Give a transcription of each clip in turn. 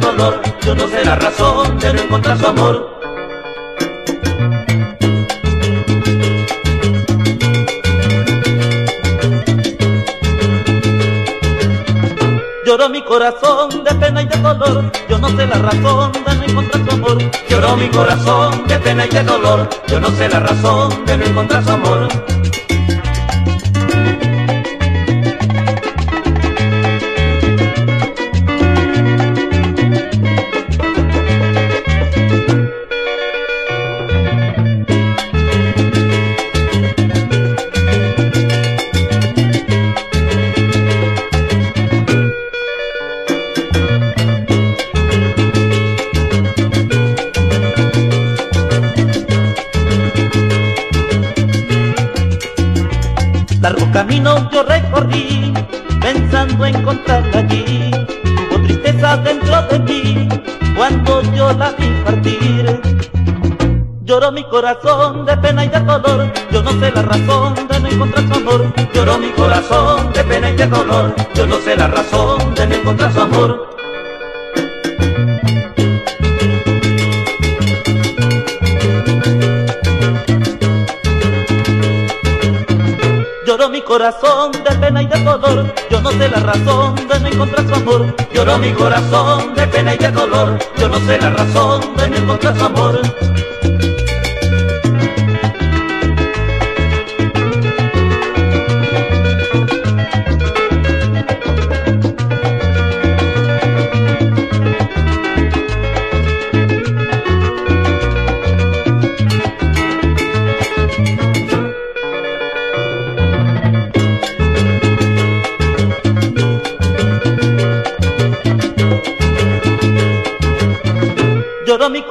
yo no sé la razón de no encontrar su amor. Lloró mi corazón de pena y de dolor, yo no sé la razón de no encontrar su amor. Lloró mi corazón de pena y de dolor, yo no sé la razón de no encontrar su amor. Corazón de pena y de dolor, yo no sé la razón de no encontrar su amor. Lloró mi corazón de pena y de dolor, yo no sé la razón de no encontrar su amor. Lloró mi corazón de pena y de dolor, yo no sé la razón de no encontrar su amor. Lloró mi corazón de pena y de dolor, yo no sé la razón de no encontrar su amor.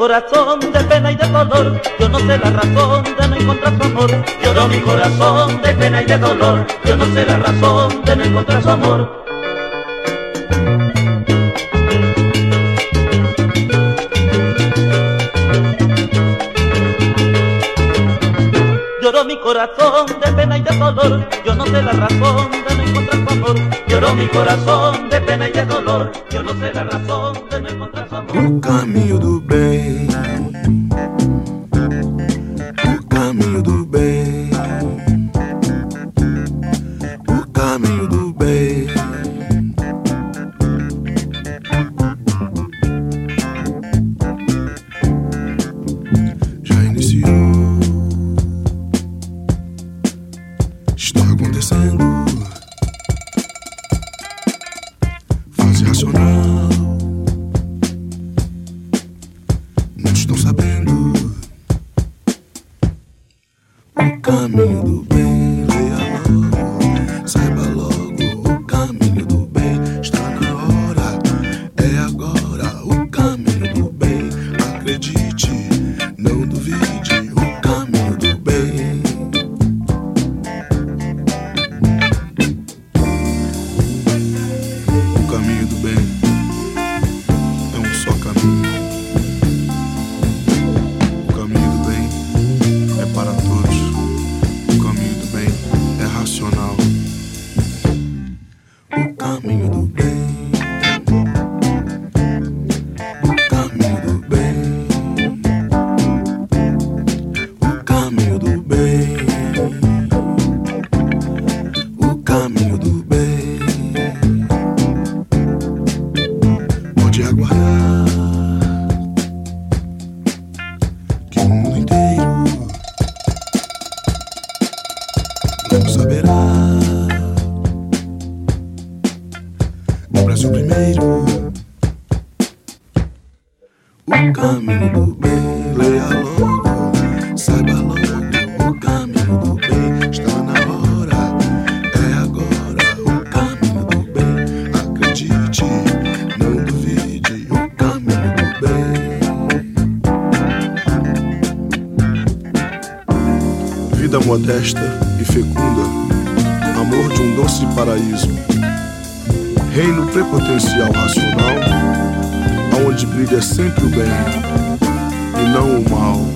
Corazón de pena y de dolor, yo no sé la razón de no encontrar su amor. Lloró mi corazón de pena y de dolor, yo no sé la razón de no encontrar su amor. Lloró mi corazón de pena y de dolor, yo no sé la razón de no encontrar su amor. Mi corazón de pena y de dolor, yo no sé la razón de no encontrar su amor. Bem, modesta e fecunda, amor de um doce paraíso, reino prepotencial racional, aonde brilha é sempre o bem e não o mal.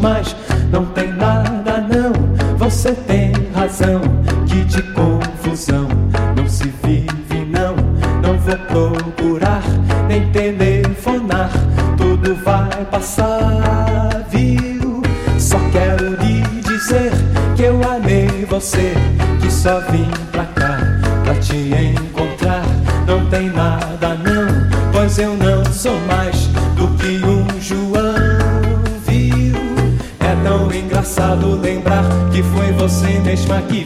mas não tem nada não. Você tem razão, que de confusão não se vive não. Não vou procurar nem telefonar, tudo vai passar, viu? Só quero lhe dizer que eu amei você, que só vim aqui.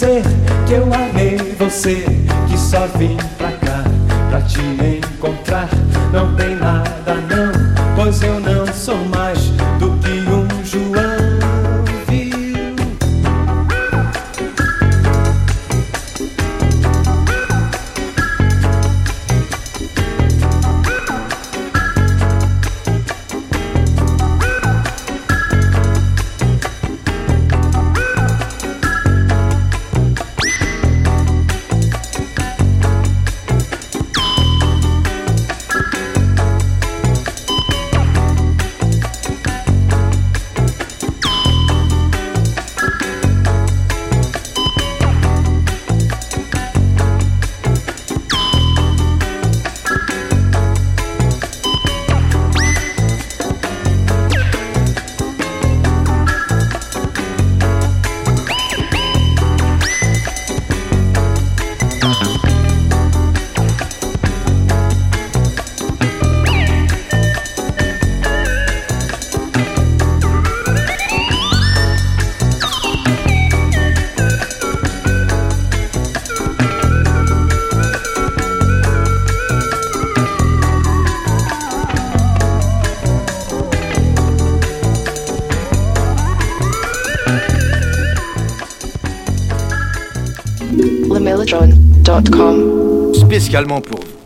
esquecer que eu amei você, que só vim pra cá pra te encontrar. Spécialement pour vous.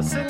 C'est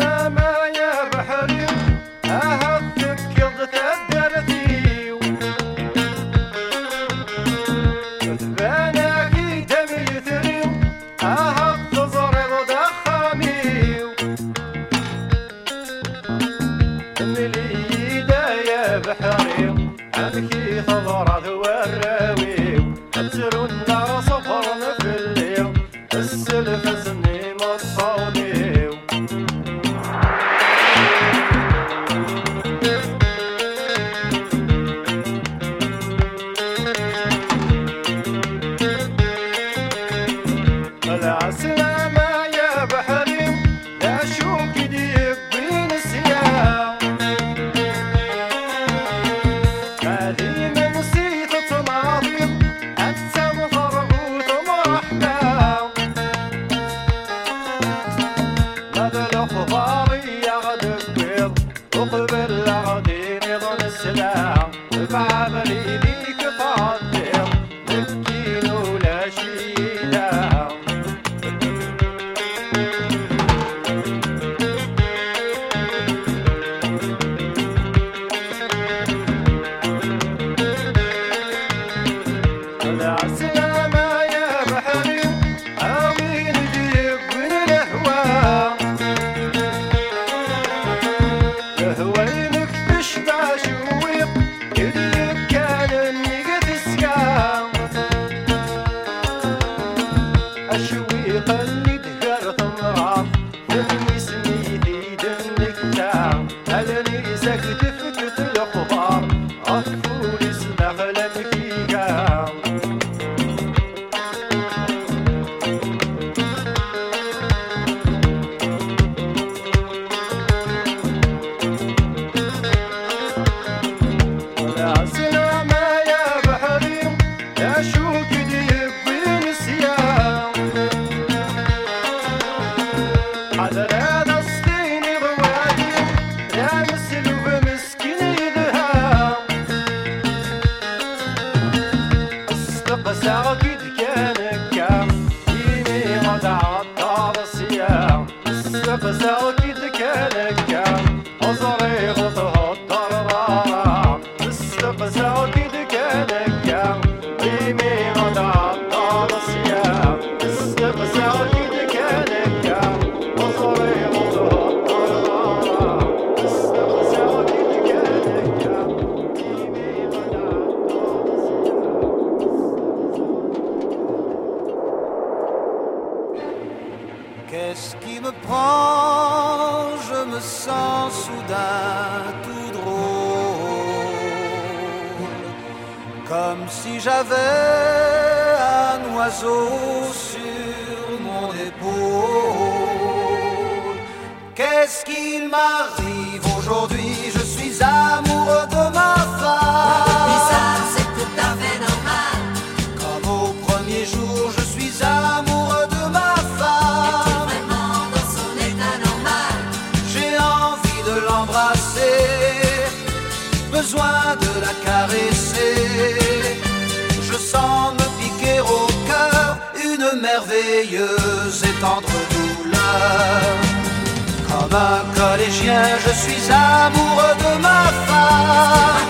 je suis amoureux de ma femme.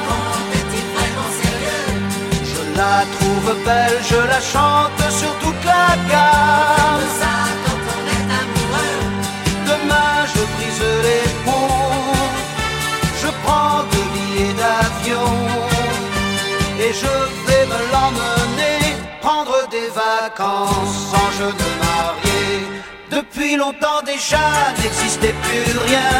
Je la trouve belle, je la chante sur toute la gare. Demain je brise les ponts, je prends deux billets d'avion et je vais me l'emmener prendre des vacances en jeu de main depuis longtemps déjà n'existait plus rien.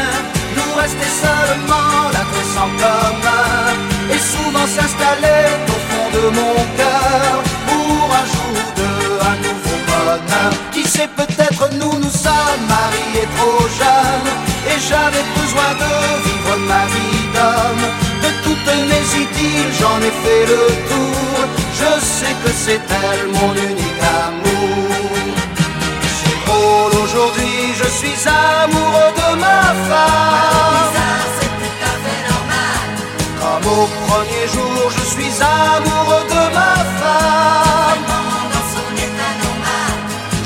Nous restait seulement la trace en commun. Et souvent s'installait au fond de mon cœur pour un jour de un nouveau bonheur. Qui sait peut-être nous nous sommes mariés trop jeunes. Et j'avais besoin de vivre ma vie d'homme. De toutes mes idylles, j'en ai fait le tour. Je sais que c'est elle mon unique amour. Trop Aujourd'hui je suis amoureux de ma femme. c'est tout à normal. Comme au premier jour je suis amoureux de ma femme. dans son état normal.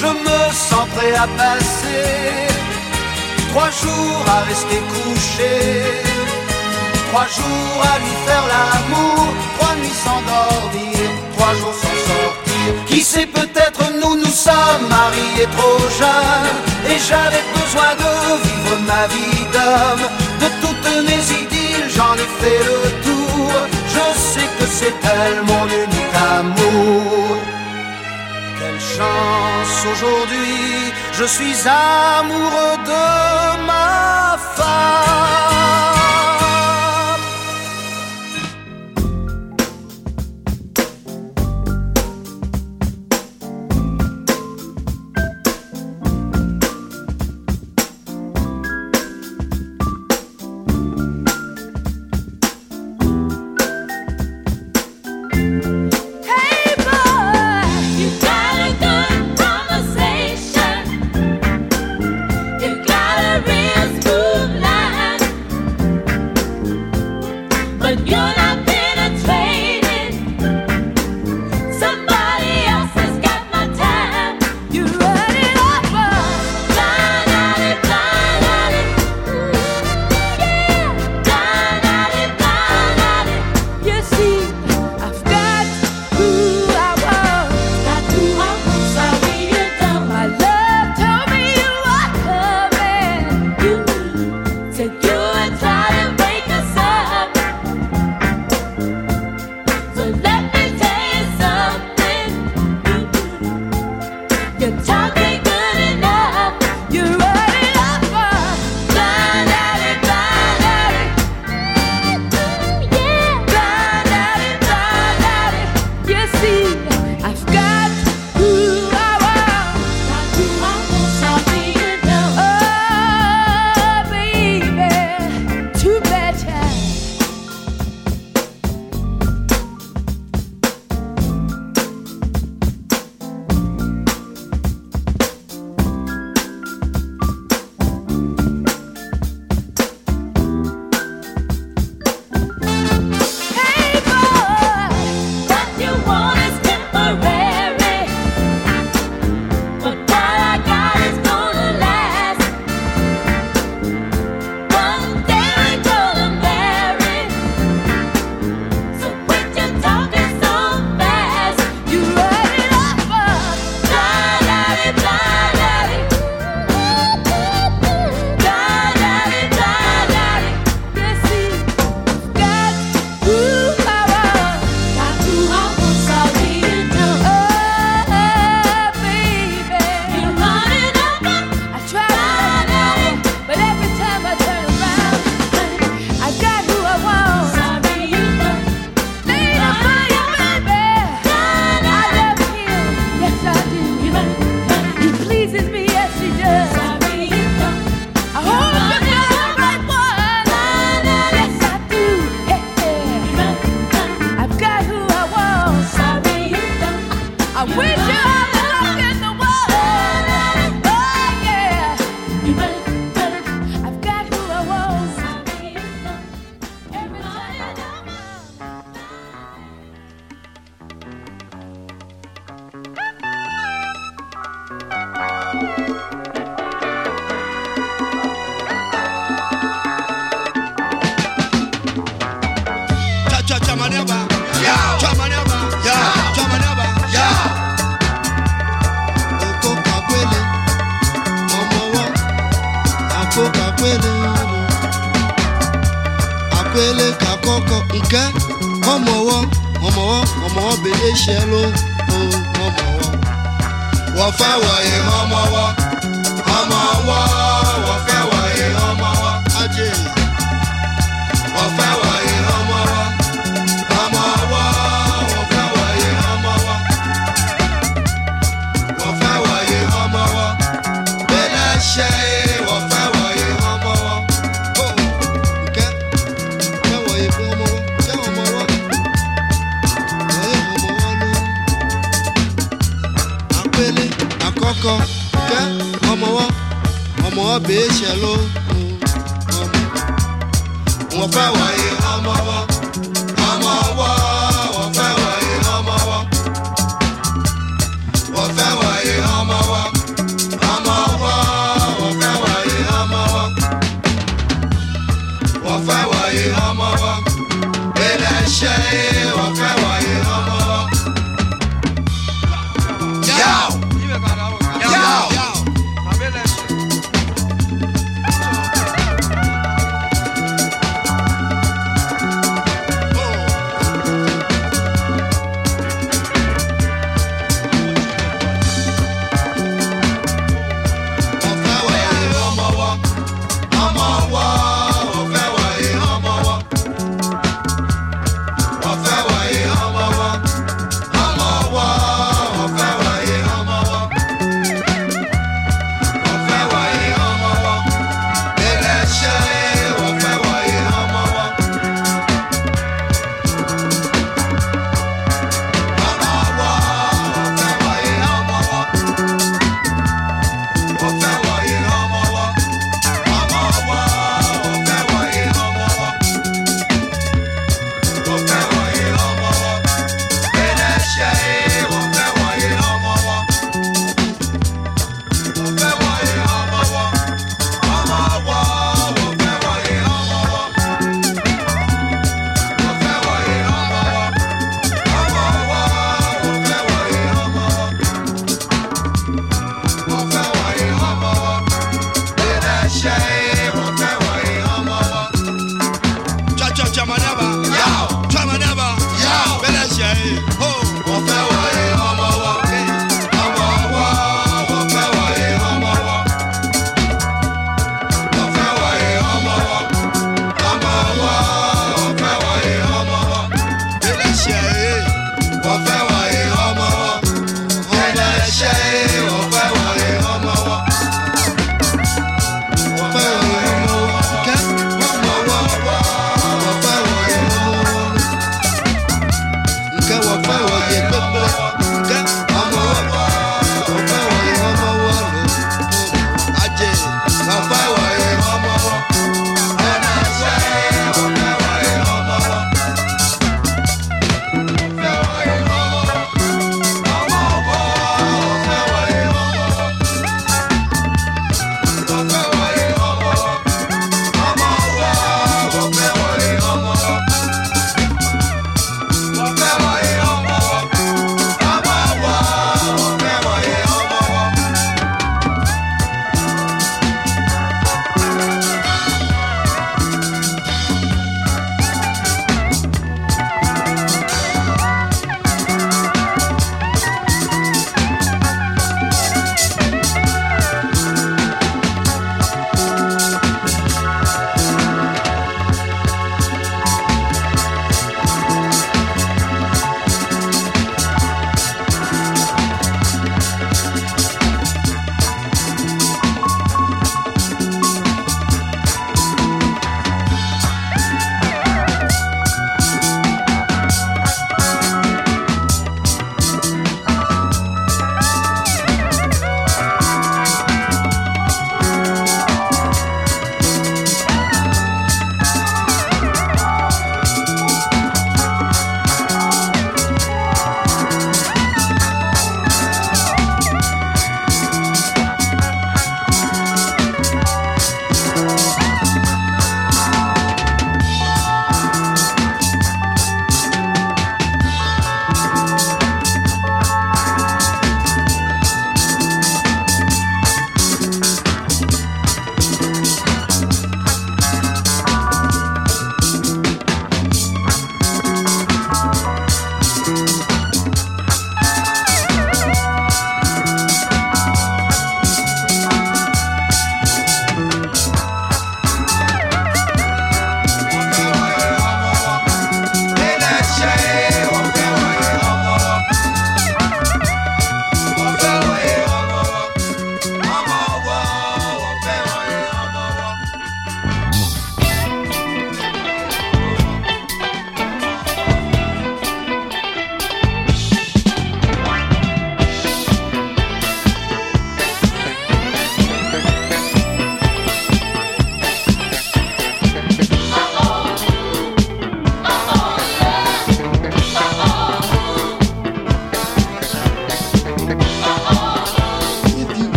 Je me sens prêt à passer trois jours à rester couché. Trois jours à lui faire l'amour, trois nuits sans dormir, trois jours sans sortir. Qui sait peut-être nous nous sommes mariés trop jeunes. Et j'avais besoin de vivre ma vie d'homme. De toutes mes idylles j'en ai fait le tour. Je sais que c'est elle mon unique amour. Quelle chance aujourd'hui Je suis amoureux de ma femme.